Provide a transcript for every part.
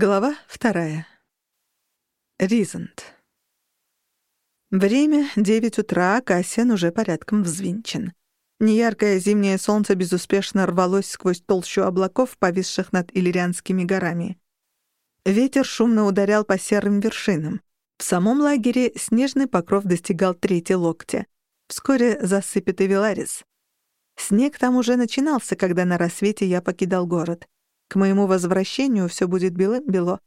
Глава вторая. Ризент. Время — девять утра, а Кассиан уже порядком взвинчен. Неяркое зимнее солнце безуспешно рвалось сквозь толщу облаков, повисших над Иллирианскими горами. Ветер шумно ударял по серым вершинам. В самом лагере снежный покров достигал трети локтя. Вскоре засыпет и Веларис. Снег там уже начинался, когда на рассвете я покидал город — к моему возвращению все будет белым-бело.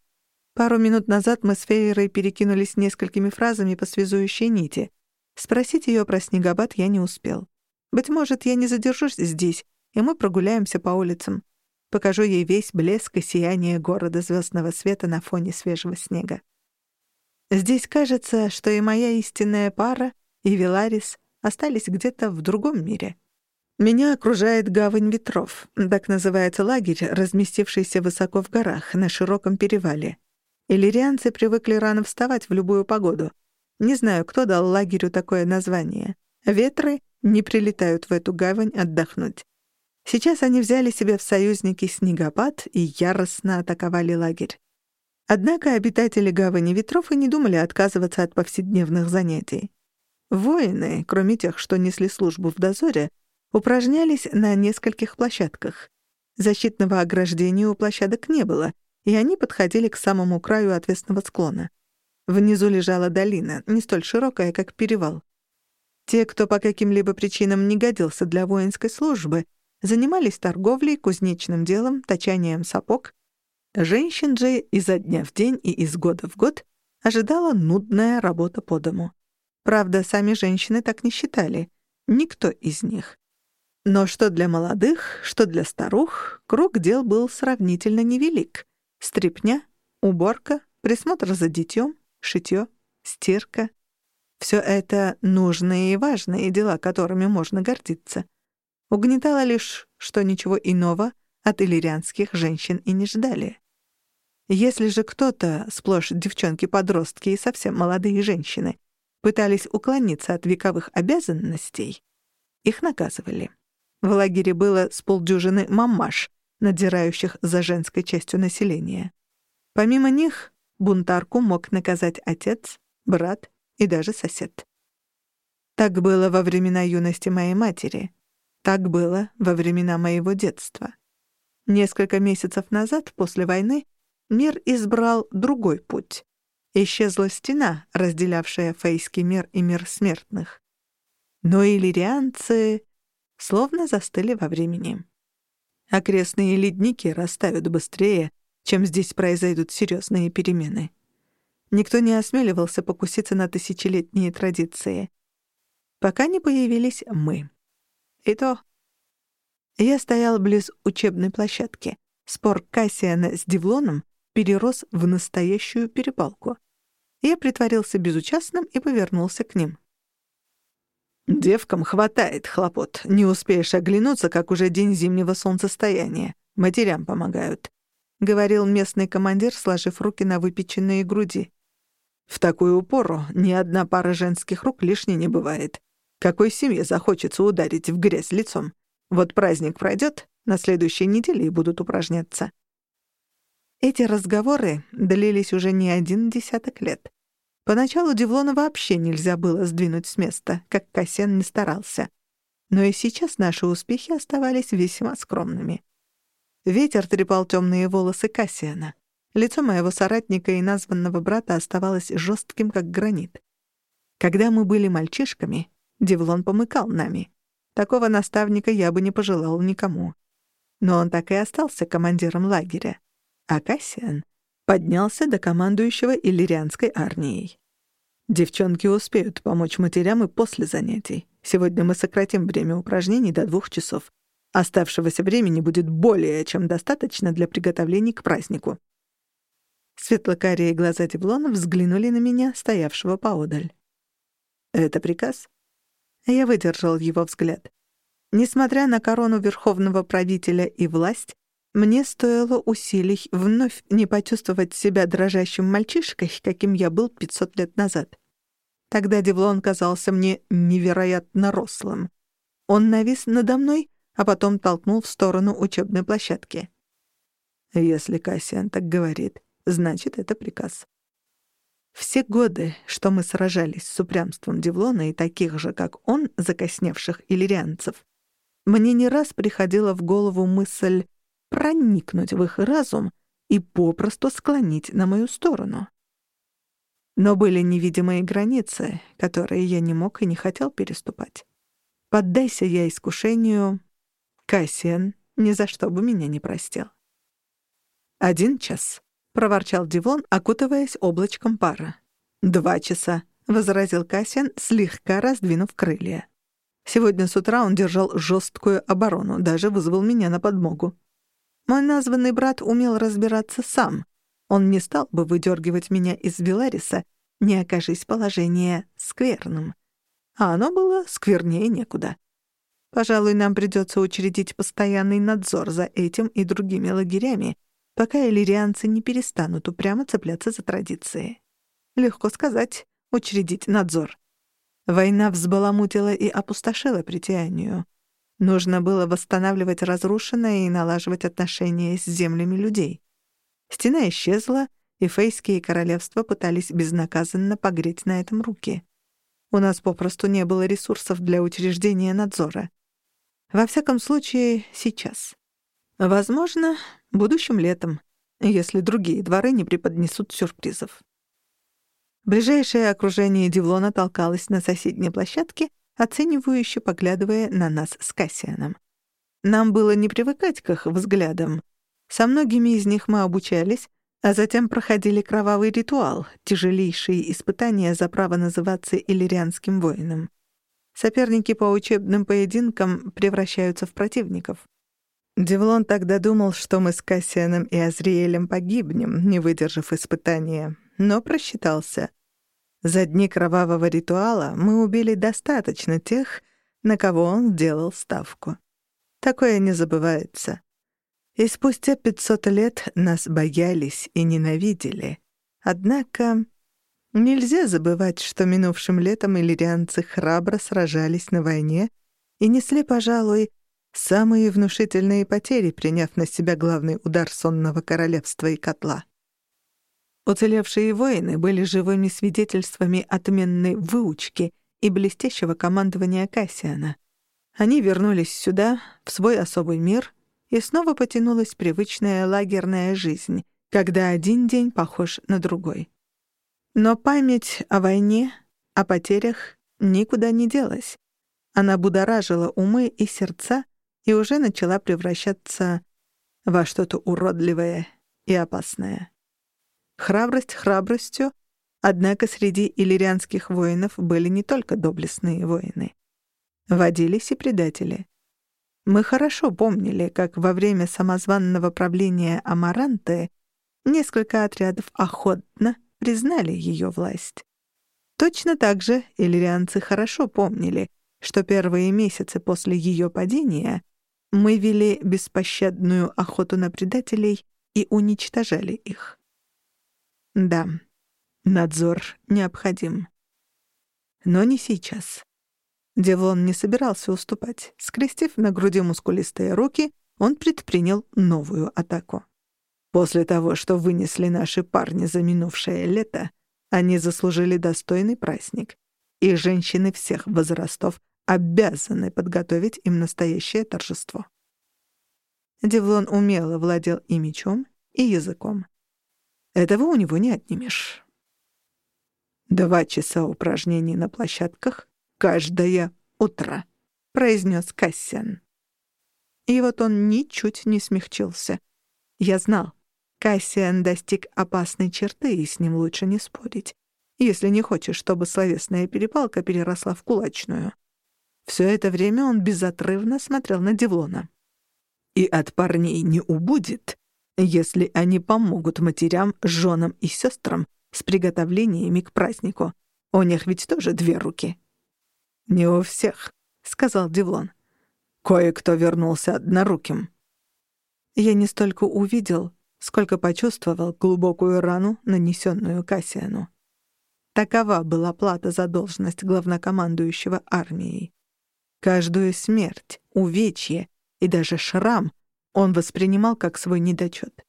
Пару минут назад мы с Фейерой перекинулись несколькими фразами по связующей нити. Спросить ее про снегопад я не успел. Быть может, я не задержусь здесь, и мы прогуляемся по улицам. Покажу ей весь блеск и сияние города звездного света на фоне свежего снега. Здесь кажется, что и моя истинная пара, и Виларис остались где-то в другом мире. Меня окружает гавань ветров, так называется лагерь, разместившийся высоко в горах, на широком перевале. Иллирианцы привыкли рано вставать в любую погоду. Не знаю, кто дал лагерю такое название. Ветры не прилетают в эту гавань отдохнуть. Сейчас они взяли себе в союзники снегопад и яростно атаковали лагерь. Однако обитатели гавани ветров и не думали отказываться от повседневных занятий. Воины, кроме тех, что несли службу в дозоре, упражнялись на нескольких площадках. Защитного ограждения у площадок не было, и они подходили к самому краю отвесного склона. Внизу лежала долина, не столь широкая, как перевал. Те, кто по каким-либо причинам не годился для воинской службы, занимались торговлей, кузнечным делом, точанием сапог. Женщин же изо дня в день и из года в год ожидала нудная работа по дому. Правда, сами женщины так не считали. Никто из них. Но что для молодых, что для старух, круг дел был сравнительно невелик. Стрепня, уборка, присмотр за детем, шитье, стирка. Все это нужные и важные дела, которыми можно гордиться. Угнетало лишь, что ничего иного от иллирианских женщин и не ждали. Если же кто-то, сплошь девчонки-подростки и совсем молодые женщины, пытались уклониться от вековых обязанностей, их наказывали. В лагере было с полдюжины мамаш, надзирающих за женской частью населения. Помимо них, бунтарку мог наказать отец, брат и даже сосед. Так было во времена юности моей матери. Так было во времена моего детства. Несколько месяцев назад, после войны, мир избрал другой путь. Исчезла стена, разделявшая фейский мир и мир смертных. Но иллирианцы словно застыли во времени. Окрестные ледники растают быстрее, чем здесь произойдут серьезные перемены. Никто не осмеливался покуситься на тысячелетние традиции. Пока не появились мы. И то... Я стоял близ учебной площадки. Спор Кассиана с Девлоном перерос в настоящую перепалку. Я притворился безучастным и повернулся к ним. Девкам хватает хлопот. Не успеешь оглянуться, как уже день зимнего солнцестояния. Матерям помогают», — говорил местный командир, сложив руки на выпеченные груди. «В такую упору ни одна пара женских рук лишней не бывает. Какой семье захочется ударить в грязь лицом? Вот праздник пройдет, на следующей неделе и будут упражняться». Эти разговоры длились уже не один десяток лет. Поначалу Девлона вообще нельзя было сдвинуть с места, как Кассиан не старался. Но и сейчас наши успехи оставались весьма скромными. Ветер трепал темные волосы Кассиана. Лицо моего соратника и названного брата оставалось жестким, как гранит. Когда мы были мальчишками, Девлон помыкал нами. Такого наставника я бы не пожелал никому. Но он так и остался командиром лагеря. А Кассиан поднялся до командующего иллирианской армией. Девчонки успеют помочь матерям и после занятий. Сегодня мы сократим время упражнений до двух часов. Оставшегося времени будет более чем достаточно для приготовлений к празднику. Светлокарие глаза Девлона взглянули на меня, стоявшего поодаль. «Это приказ?» Я выдержал его взгляд. Несмотря на корону верховного правителя и власть, мне стоило усилий вновь не почувствовать себя дрожащим мальчишкой, каким я был 500 лет назад. Тогда Девлон казался мне невероятно рослым. Он навис надо мной, а потом толкнул в сторону учебной площадки. «Если Кассиан так говорит, Значит, это приказ. Все годы, что мы сражались с упрямством Девлона и таких же, как он, закосневших иллирианцев, мне не раз приходила в голову мысль проникнуть в их разум и попросту склонить на мою сторону. Но были невидимые границы, которые я не мог и не хотел переступать. Поддайся я искушению, Кассиан ни за что бы меня не простил. «Один час», — проворчал Дивон, окутываясь облачком пара. «Два часа», — возразил Кассиан, слегка раздвинув крылья. Сегодня с утра он держал жесткую оборону, даже вызвал меня на подмогу. Мой названный брат умел разбираться сам. Он не стал бы выдергивать меня из Велариса, не окажись положение скверным. А оно было сквернее некуда. Пожалуй, нам придется учредить постоянный надзор за этим и другими лагерями, пока иллирианцы не перестанут упрямо цепляться за традиции. Легко сказать, учредить надзор. Война взбаламутила и опустошила притянию. Нужно было восстанавливать разрушенное и налаживать отношения с землями людей. Стена исчезла, и фейские королевства пытались безнаказанно погреть на этом руки. У нас попросту не было ресурсов для учреждения надзора. Во всяком случае, сейчас. Возможно, будущим летом, если другие дворы не преподнесут сюрпризов. Ближайшее окружение Дивлона толкалось на соседней площадке, оценивающе поглядывая на нас с Кассианом. Нам было не привыкать к их взглядам. Со многими из них мы обучались, а затем проходили кровавый ритуал, тяжелейшие испытания за право называться иллирианским воином. Соперники по учебным поединкам превращаются в противников. Девлон тогда думал, что мы с Кассианом и Азриэлем погибнем, не выдержав испытания, но просчитался. За дни кровавого ритуала мы убили достаточно тех, на кого он делал ставку. Такое не забывается. И спустя пятьсот лет нас боялись и ненавидели. Однако Нельзя забывать, что минувшим летом иллирианцы храбро сражались на войне и несли, пожалуй, самые внушительные потери, приняв на себя главный удар сонного королевства и котла. Уцелевшие воины были живыми свидетельствами отменной выучки и блестящего командования Кассиана. Они вернулись сюда, в свой особый мир, и снова потянулась привычная лагерная жизнь, когда один день похож на другой. Но память о войне, о потерях никуда не делась. Она будоражила умы и сердца и уже начала превращаться во что-то уродливое и опасное. Храбрость храбростью, однако среди иллирианских воинов были не только доблестные воины. Водились и предатели. Мы хорошо помнили, как во время самозванного правления Амаранты несколько отрядов охотно признали ее власть. Точно так же иллирианцы хорошо помнили, что первые месяцы после ее падения мы вели беспощадную охоту на предателей и уничтожали их. Да, надзор необходим. Но не сейчас. Девлон не собирался уступать. Скрестив на груди мускулистые руки, он предпринял новую атаку. После того, что вынесли наши парни за минувшее лето, они заслужили достойный праздник, и женщины всех возрастов обязаны подготовить им настоящее торжество. Девлон умело владел и мечом, и языком. Этого у него не отнимешь. «Два часа упражнений на площадках каждое утро», — произнес Кассиан. И вот он ничуть не смягчился. Я знал, Кассиан достиг опасной черты, и с ним лучше не спорить, если не хочешь, чтобы словесная перепалка переросла в кулачную. Все это время он безотрывно смотрел на Девлона. «И от парней не убудет, если они помогут матерям, женам и сестрам с приготовлениями к празднику. У них ведь тоже две руки». «Не у всех», — сказал Девлон. «Кое-кто вернулся одноруким». Я не столько увидел, сколько почувствовал глубокую рану, нанесенную Кассиану. Такова была плата за должность главнокомандующего армией. Каждую смерть, увечье и даже шрам он воспринимал как свой недочет.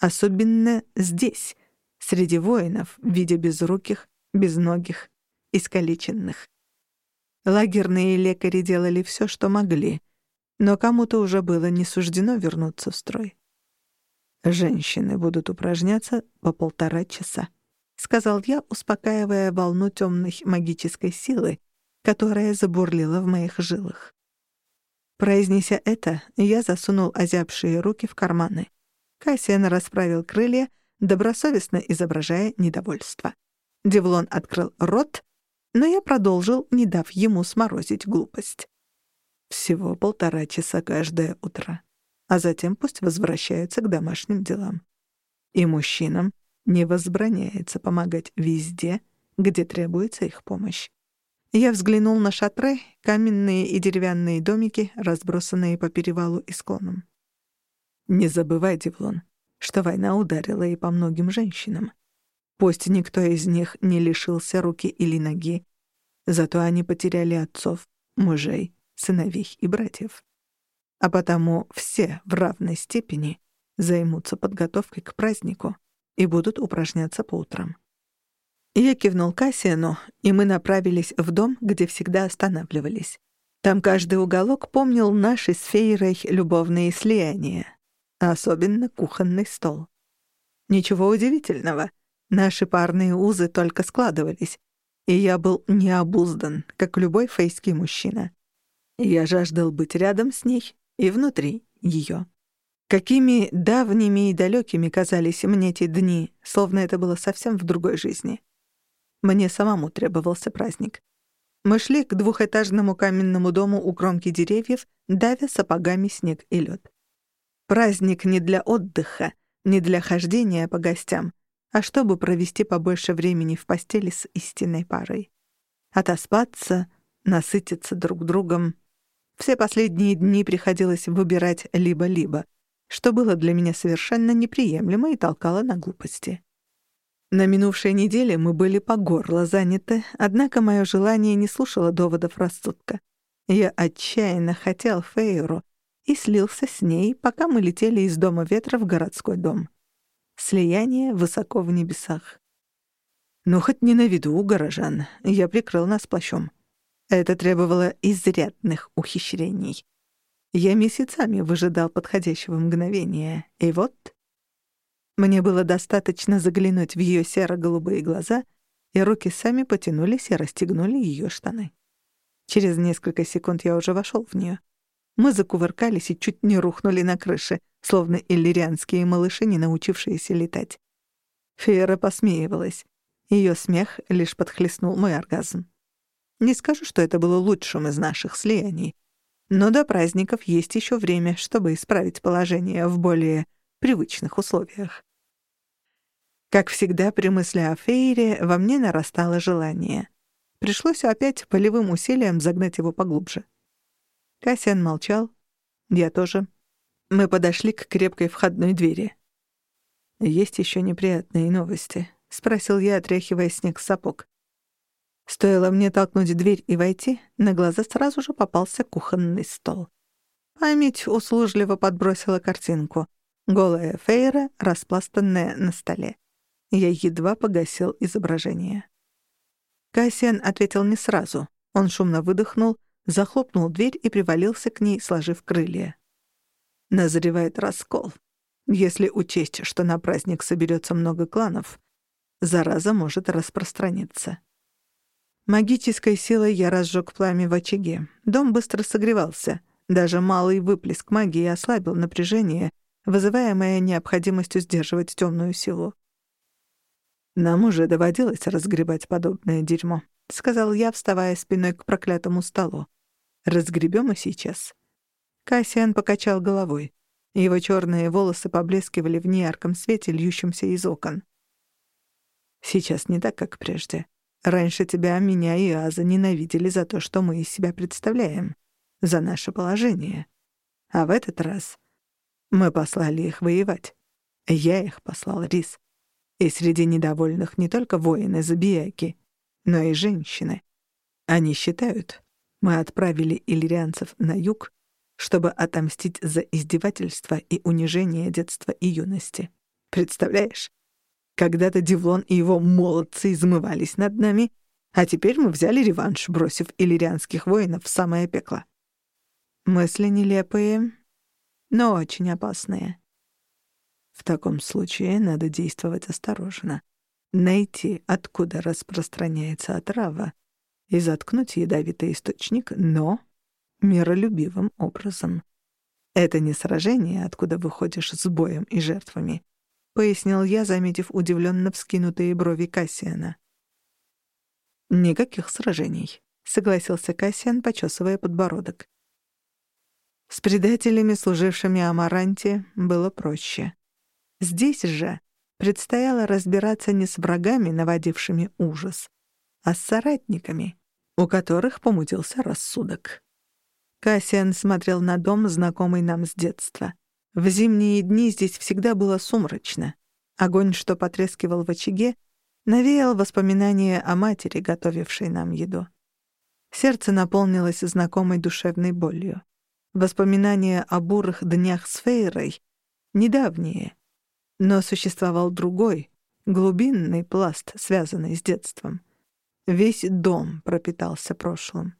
Особенно здесь, среди воинов, видя безруких, безногих, искалеченных. Лагерные лекари делали все, что могли, но кому-то уже было не суждено вернуться в строй. «Женщины будут упражняться по полтора часа», — сказал я, успокаивая волну темной магической силы, которая забурлила в моих жилах. Произнеся это, я засунул озябшие руки в карманы. Кассиан расправил крылья, добросовестно изображая недовольство. Девлон открыл рот, но я продолжил, не дав ему сморозить глупость. Всего полтора часа каждое утро а затем пусть возвращаются к домашним делам. И мужчинам не возбраняется помогать везде, где требуется их помощь. Я взглянул на шатры, каменные и деревянные домики, разбросанные по перевалу и склонам. Не забывай, Девлон, что война ударила и по многим женщинам. Пусть никто из них не лишился руки или ноги, зато они потеряли отцов, мужей, сыновей и братьев а потому все в равной степени займутся подготовкой к празднику и будут упражняться по утрам. Я кивнул Кассиану, и мы направились в дом, где всегда останавливались. Там каждый уголок помнил наши с Фейрой любовные слияния, особенно кухонный стол. Ничего удивительного, наши парные узы только складывались, и я был необуздан, как любой фейский мужчина. Я жаждал быть рядом с ней и внутри ее. Какими давними и далекими казались мне эти дни, словно это было совсем в другой жизни. Мне самому требовался праздник. Мы шли к двухэтажному каменному дому у кромки деревьев, давя сапогами снег и лед. Праздник не для отдыха, не для хождения по гостям, а чтобы провести побольше времени в постели с истинной парой. Отоспаться, насытиться друг другом, все последние дни приходилось выбирать либо-либо, что было для меня совершенно неприемлемо и толкало на глупости. На минувшей неделе мы были по горло заняты, однако мое желание не слушало доводов рассудка. Я отчаянно хотел Фейру и слился с ней, пока мы летели из дома ветра в городской дом. Слияние высоко в небесах. Ну, хоть не на виду у горожан. Я прикрыл нас плащом. Это требовало изрядных ухищрений. Я месяцами выжидал подходящего мгновения, и вот... Мне было достаточно заглянуть в ее серо-голубые глаза, и руки сами потянулись и расстегнули ее штаны. Через несколько секунд я уже вошел в нее. Мы закувыркались и чуть не рухнули на крыше, словно иллирианские малыши, не научившиеся летать. Фейра посмеивалась. Ее смех лишь подхлестнул мой оргазм. Не скажу, что это было лучшим из наших слияний, но до праздников есть еще время, чтобы исправить положение в более привычных условиях. Как всегда, при мысли о Фейре во мне нарастало желание. Пришлось опять полевым усилием загнать его поглубже. Кассиан молчал. Я тоже. Мы подошли к крепкой входной двери. «Есть еще неприятные новости?» — спросил я, отряхивая снег с сапог. Стоило мне толкнуть дверь и войти, на глаза сразу же попался кухонный стол. Память услужливо подбросила картинку. Голая Фейра, распластанная на столе. Я едва погасил изображение. Кассиан ответил не сразу. Он шумно выдохнул, захлопнул дверь и привалился к ней, сложив крылья. Назревает раскол. Если учесть, что на праздник соберется много кланов, зараза может распространиться. Магической силой я разжег пламя в очаге. Дом быстро согревался. Даже малый выплеск магии ослабил напряжение, вызываемое необходимостью сдерживать темную силу. «Нам уже доводилось разгребать подобное дерьмо», — сказал я, вставая спиной к проклятому столу. «Разгребем и сейчас». Кассиан покачал головой. Его черные волосы поблескивали в неярком свете, льющемся из окон. «Сейчас не так, как прежде. Раньше тебя, меня и Аза ненавидели за то, что мы из себя представляем, за наше положение. А в этот раз мы послали их воевать. Я их послал Рис. И среди недовольных не только воины Забияки, но и женщины. Они считают, мы отправили иллирианцев на юг, чтобы отомстить за издевательство и унижение детства и юности. Представляешь? Когда-то Дивлон и его молодцы измывались над нами, а теперь мы взяли реванш, бросив иллирианских воинов в самое пекло. Мысли нелепые, но очень опасные. В таком случае надо действовать осторожно. Найти, откуда распространяется отрава, и заткнуть ядовитый источник, но миролюбивым образом. Это не сражение, откуда выходишь с боем и жертвами, пояснил я, заметив удивленно вскинутые брови Кассиана. Никаких сражений, согласился Кассиан, почесывая подбородок. С предателями, служившими Амаранте, было проще. Здесь же предстояло разбираться не с врагами, наводившими ужас, а с соратниками, у которых помутился рассудок. Кассиан смотрел на дом, знакомый нам с детства. В зимние дни здесь всегда было сумрачно. Огонь, что потрескивал в очаге, навеял воспоминания о матери, готовившей нам еду. Сердце наполнилось знакомой душевной болью. Воспоминания о бурых днях с Фейрой — недавние, но существовал другой, глубинный пласт, связанный с детством. Весь дом пропитался прошлым.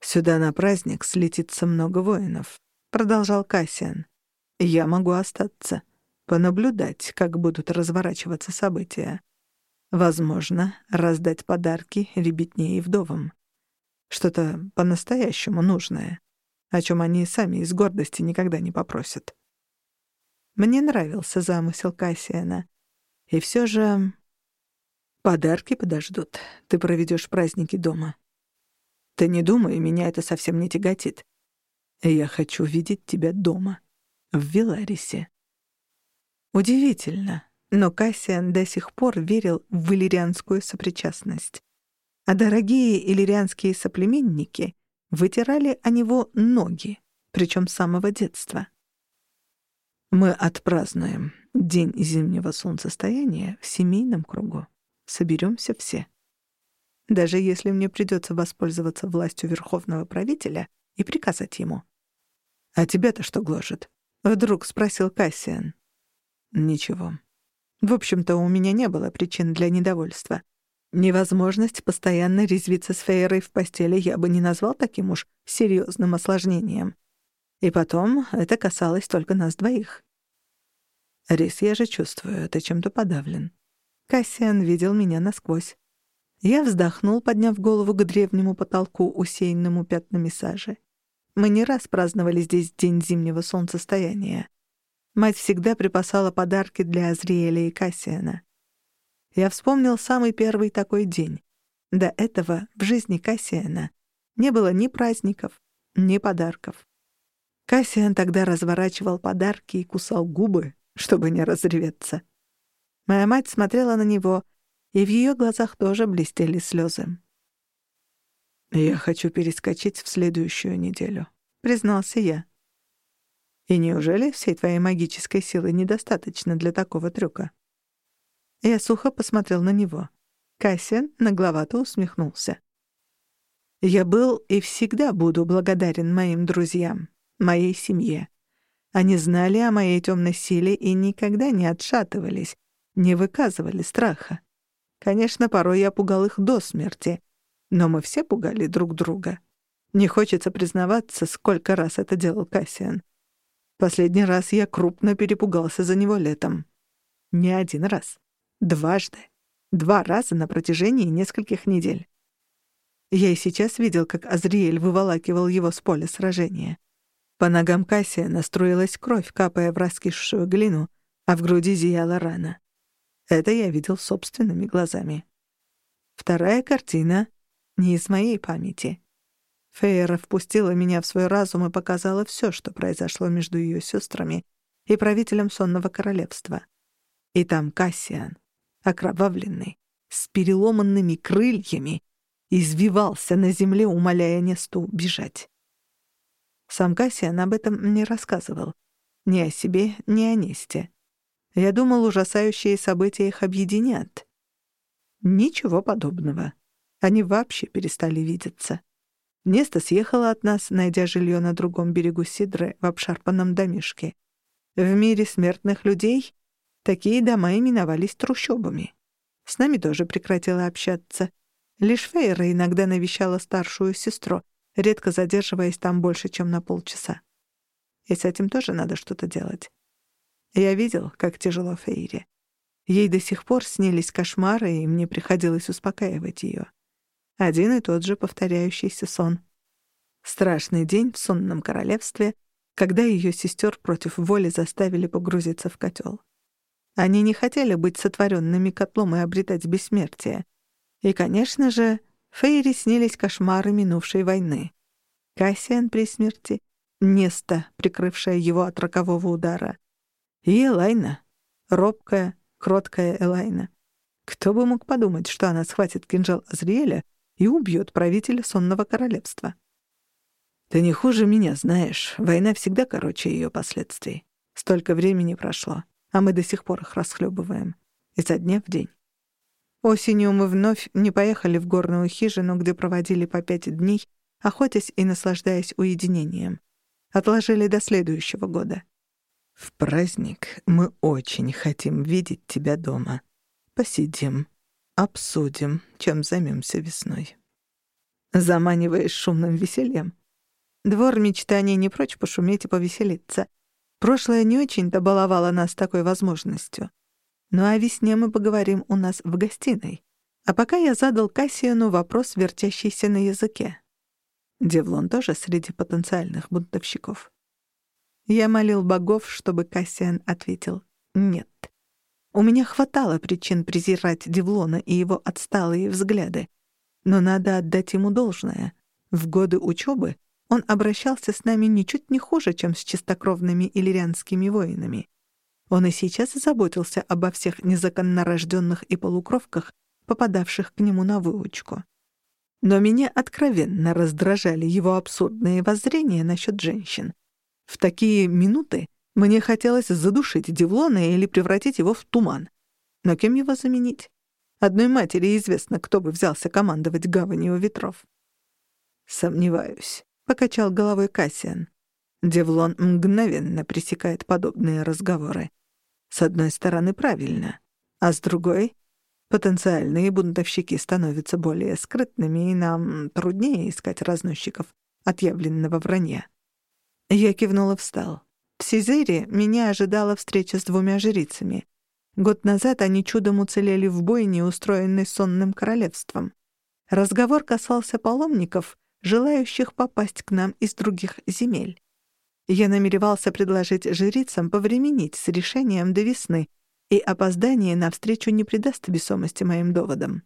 «Сюда на праздник слетится много воинов», — продолжал Кассиан. «Я могу остаться, понаблюдать, как будут разворачиваться события. Возможно, раздать подарки ребятне и вдовам. Что-то по-настоящему нужное, о чем они сами из гордости никогда не попросят». Мне нравился замысел Кассиана. И все же... Подарки подождут. Ты проведешь праздники дома. Ты не думай, меня это совсем не тяготит. Я хочу видеть тебя дома, в Виларисе. Удивительно, но Кассиан до сих пор верил в иллирианскую сопричастность. А дорогие иллирианские соплеменники вытирали о него ноги, причем с самого детства. Мы отпразднуем День зимнего солнцестояния в семейном кругу. Соберемся все. Даже если мне придется воспользоваться властью верховного правителя и приказать ему. «А тебя-то что гложет?» — вдруг спросил Кассиан. «Ничего. В общем-то, у меня не было причин для недовольства. Невозможность постоянно резвиться с Фейрой в постели я бы не назвал таким уж серьезным осложнением. И потом это касалось только нас двоих. «Рис, я же чувствую, ты чем-то подавлен». Кассиан видел меня насквозь. Я вздохнул, подняв голову к древнему потолку, усеянному пятнами сажи. Мы не раз праздновали здесь день зимнего солнцестояния. Мать всегда припасала подарки для Азриэля и Кассиана. Я вспомнил самый первый такой день. До этого в жизни Кассиана не было ни праздников, ни подарков. Кассиан тогда разворачивал подарки и кусал губы, чтобы не разреветься. Моя мать смотрела на него, и в ее глазах тоже блестели слезы. «Я хочу перескочить в следующую неделю», — признался я. «И неужели всей твоей магической силы недостаточно для такого трюка?» Я сухо посмотрел на него. Кассиан нагловато усмехнулся. «Я был и всегда буду благодарен моим друзьям моей семье. Они знали о моей темной силе и никогда не отшатывались, не выказывали страха. Конечно, порой я пугал их до смерти, но мы все пугали друг друга. Не хочется признаваться, сколько раз это делал Кассиан. Последний раз я крупно перепугался за него летом. Не один раз. Дважды. Два раза на протяжении нескольких недель. Я и сейчас видел, как Азриэль выволакивал его с поля сражения. По ногам Кассия настроилась кровь, капая в раскисшую глину, а в груди зияла рана. Это я видел собственными глазами. Вторая картина не из моей памяти. Фейра впустила меня в свой разум и показала все, что произошло между ее сестрами и правителем сонного королевства. И там Кассиан, окровавленный, с переломанными крыльями, извивался на земле, умоляя Несту бежать. Сам Кассиан об этом не рассказывал. Ни о себе, ни о Несте. Я думал, ужасающие события их объединят. Ничего подобного. Они вообще перестали видеться. Неста съехала от нас, найдя жилье на другом берегу Сидры в обшарпанном домишке. В мире смертных людей Такие дома именовались трущобами. С нами тоже прекратила общаться. Лишь Фейра иногда навещала старшую сестру, редко задерживаясь там больше, чем на полчаса. И с этим тоже надо что-то делать. Я видел, как тяжело Фейре. Ей до сих пор снились кошмары, и мне приходилось успокаивать ее. Один и тот же повторяющийся сон. Страшный день в сонном королевстве, когда ее сестер против воли заставили погрузиться в котел. Они не хотели быть сотворенными котлом и обретать бессмертие. И, конечно же, Фейри снились кошмары минувшей войны. Кассиан при смерти, Неста, прикрывшая его от рокового удара, и Элайна, робкая, кроткая Элайна. Кто бы мог подумать, что она схватит кинжал Азриэля и убьет правителя сонного королевства? Ты не хуже меня знаешь, война всегда короче ее последствий. Столько времени прошло а мы до сих пор их расхлебываем. Изо дня в день. Осенью мы вновь не поехали в горную хижину, где проводили по пять дней, охотясь и наслаждаясь уединением. Отложили до следующего года. В праздник мы очень хотим видеть тебя дома. Посидим, обсудим, чем займемся весной. Заманиваешь шумным весельем. Двор мечтаний не прочь пошуметь и повеселиться. Прошлое не очень-то баловало нас такой возможностью. Ну а весне мы поговорим у нас в гостиной. А пока я задал Кассиану вопрос, вертящийся на языке. Девлон тоже среди потенциальных бунтовщиков. Я молил богов, чтобы Кассиан ответил «нет». У меня хватало причин презирать Девлона и его отсталые взгляды. Но надо отдать ему должное. В годы учебы он обращался с нами ничуть не хуже, чем с чистокровными иллирианскими воинами. Он и сейчас заботился обо всех незаконнорожденных и полукровках, попадавших к нему на выучку. Но меня откровенно раздражали его абсурдные воззрения насчет женщин. В такие минуты мне хотелось задушить Девлона или превратить его в туман. Но кем его заменить? Одной матери известно, кто бы взялся командовать гаванью ветров. Сомневаюсь. — покачал головой Кассиан. Девлон мгновенно пресекает подобные разговоры. С одной стороны, правильно, а с другой — потенциальные бунтовщики становятся более скрытными, и нам труднее искать разносчиков отъявленного вранья. Я кивнул и встал. В Сизере меня ожидала встреча с двумя жрицами. Год назад они чудом уцелели в бойне, устроенной сонным королевством. Разговор касался паломников, желающих попасть к нам из других земель. Я намеревался предложить жрицам повременить с решением до весны, и опоздание на встречу не придаст весомости моим доводам.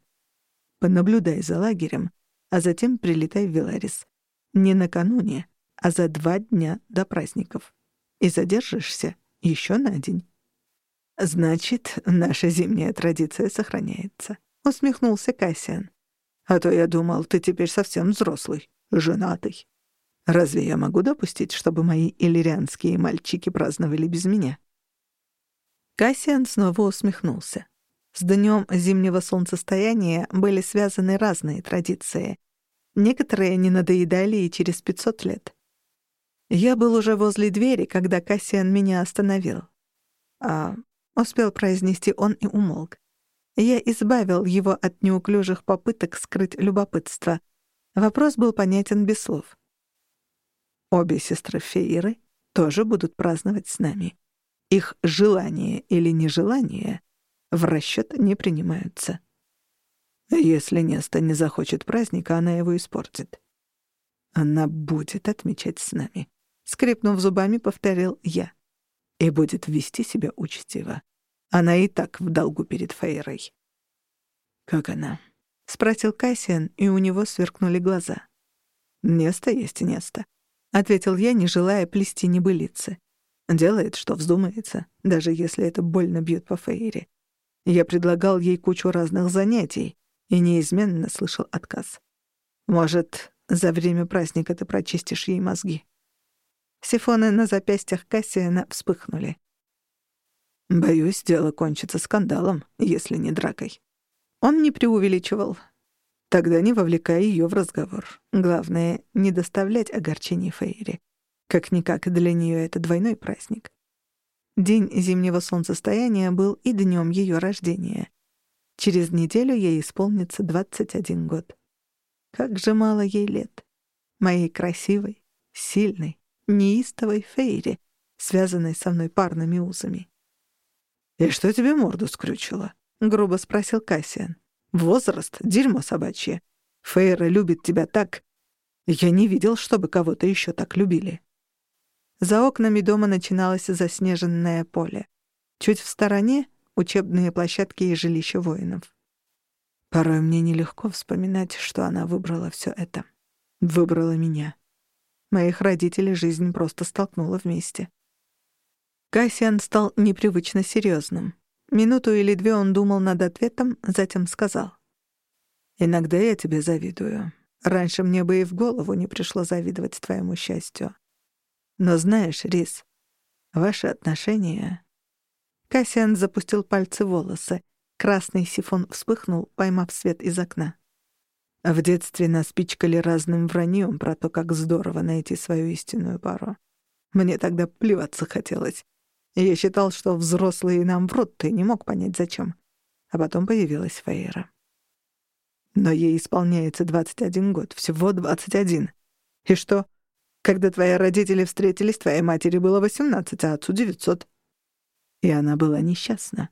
Понаблюдай за лагерем, а затем прилетай в Веларис. Не накануне, а за два дня до праздников. И задержишься еще на день. Значит, наша зимняя традиция сохраняется, усмехнулся Кассиан. А то я думал, ты теперь совсем взрослый, женатый. Разве я могу допустить, чтобы мои иллирианские мальчики праздновали без меня?» Кассиан снова усмехнулся. С днем зимнего солнцестояния были связаны разные традиции. Некоторые не надоедали и через пятьсот лет. Я был уже возле двери, когда Кассиан меня остановил. А успел произнести он и умолк. Я избавил его от неуклюжих попыток скрыть любопытство. Вопрос был понятен без слов. Обе сестры Фейры тоже будут праздновать с нами. Их желание или нежелание в расчет не принимаются. Если Неста не захочет праздника, она его испортит. Она будет отмечать с нами. Скрипнув зубами, повторил я. И будет вести себя учтиво. Она и так в долгу перед Фейрой. «Как она?» — спросил Кассиан, и у него сверкнули глаза. «Место есть место», — ответил я, не желая плести небылицы. Делает, что вздумается, даже если это больно бьет по Фейре. Я предлагал ей кучу разных занятий и неизменно слышал отказ. «Может, за время праздника ты прочистишь ей мозги?» Сифоны на запястьях Кассиана вспыхнули. Боюсь, дело кончится скандалом, если не дракой. Он не преувеличивал. Тогда не вовлекай ее в разговор. Главное — не доставлять огорчений Фейри. Как-никак для нее это двойной праздник. День зимнего солнцестояния был и днем ее рождения. Через неделю ей исполнится 21 год. Как же мало ей лет. Моей красивой, сильной, неистовой Фейре, связанной со мной парными узами. «И что тебе морду скрючило?» — грубо спросил Кассиан. «Возраст — дерьмо собачье. Фейра любит тебя так. Я не видел, чтобы кого-то еще так любили». За окнами дома начиналось заснеженное поле. Чуть в стороне — учебные площадки и жилища воинов. Порой мне нелегко вспоминать, что она выбрала все это. Выбрала меня. Моих родителей жизнь просто столкнула вместе. Кассиан стал непривычно серьезным. Минуту или две он думал над ответом, затем сказал. «Иногда я тебе завидую. Раньше мне бы и в голову не пришло завидовать твоему счастью. Но знаешь, Рис, ваши отношения...» Кассиан запустил пальцы в волосы. Красный сифон вспыхнул, поймав свет из окна. В детстве нас пичкали разным враньем про то, как здорово найти свою истинную пару. Мне тогда плеваться хотелось. Я считал, что взрослые нам врут, ты не мог понять, зачем. А потом появилась Фейра. Но ей исполняется 21 год, всего 21. И что? Когда твои родители встретились, твоей матери было 18, а отцу 900. И она была несчастна.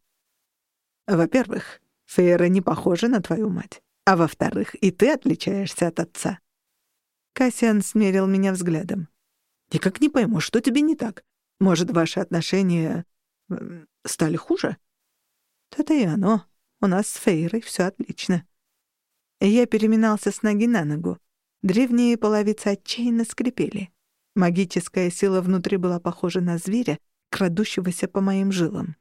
Во-первых, Фейра не похожа на твою мать. А во-вторых, и ты отличаешься от отца. Кассиан смерил меня взглядом. «Я как не пойму, что тебе не так? Может, ваши отношения стали хуже?» «То-то и оно. У нас с Фейрой все отлично». Я переминался с ноги на ногу. Древние половицы отчаянно скрипели. Магическая сила внутри была похожа на зверя, крадущегося по моим жилам.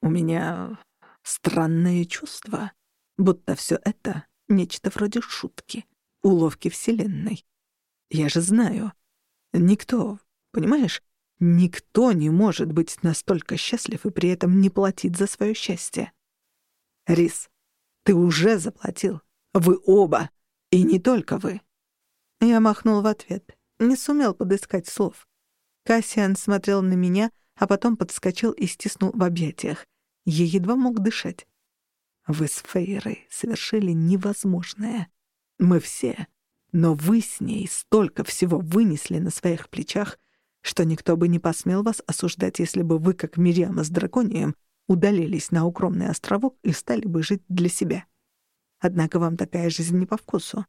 У меня странное чувство, будто все это — нечто вроде шутки, уловки Вселенной. Я же знаю, никто, понимаешь, никто не может быть настолько счастлив и при этом не платить за свое счастье. Рис, ты уже заплатил. Вы оба. И не только вы. Я махнул в ответ. Не сумел подыскать слов. Кассиан смотрел на меня, а потом подскочил и стиснул в объятиях. Я едва мог дышать. Вы с Фейрой совершили невозможное. Мы все. Но вы с ней столько всего вынесли на своих плечах, что никто бы не посмел вас осуждать, если бы вы, как Мириама с драконием, удалились на укромный островок и стали бы жить для себя. Однако вам такая жизнь не по вкусу.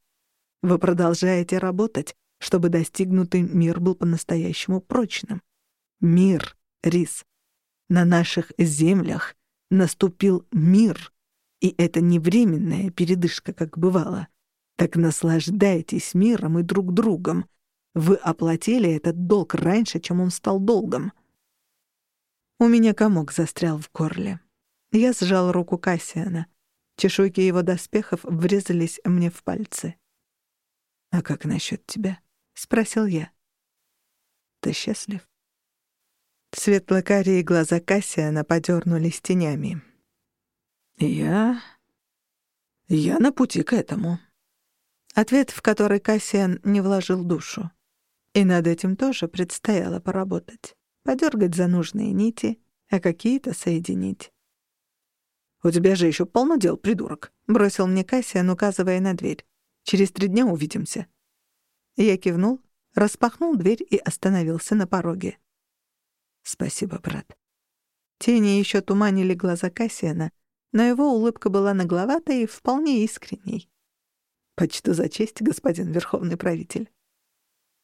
Вы продолжаете работать, чтобы достигнутый мир был по-настоящему прочным. Мир, Рис. На наших землях наступил мир, и это не временная передышка, как бывало. Так наслаждайтесь миром и друг другом. Вы оплатили этот долг раньше, чем он стал долгом. У меня комок застрял в горле. Я сжал руку Кассиана. Чешуйки его доспехов врезались мне в пальцы. «А как насчет тебя?» — спросил я. «Ты счастлив?» Светло-карие глаза Кассиана подернулись тенями. «Я... я на пути к этому». Ответ, в который Кассиан не вложил душу. И над этим тоже предстояло поработать. Подергать за нужные нити, а какие-то соединить. «У тебя же еще полно дел, придурок», — бросил мне Кассиан, указывая на дверь. «Через три дня увидимся». Я кивнул, распахнул дверь и остановился на пороге. «Спасибо, брат». Тени еще туманили глаза Кассиана, но его улыбка была нагловатой и вполне искренней. «Почту за честь, господин верховный правитель».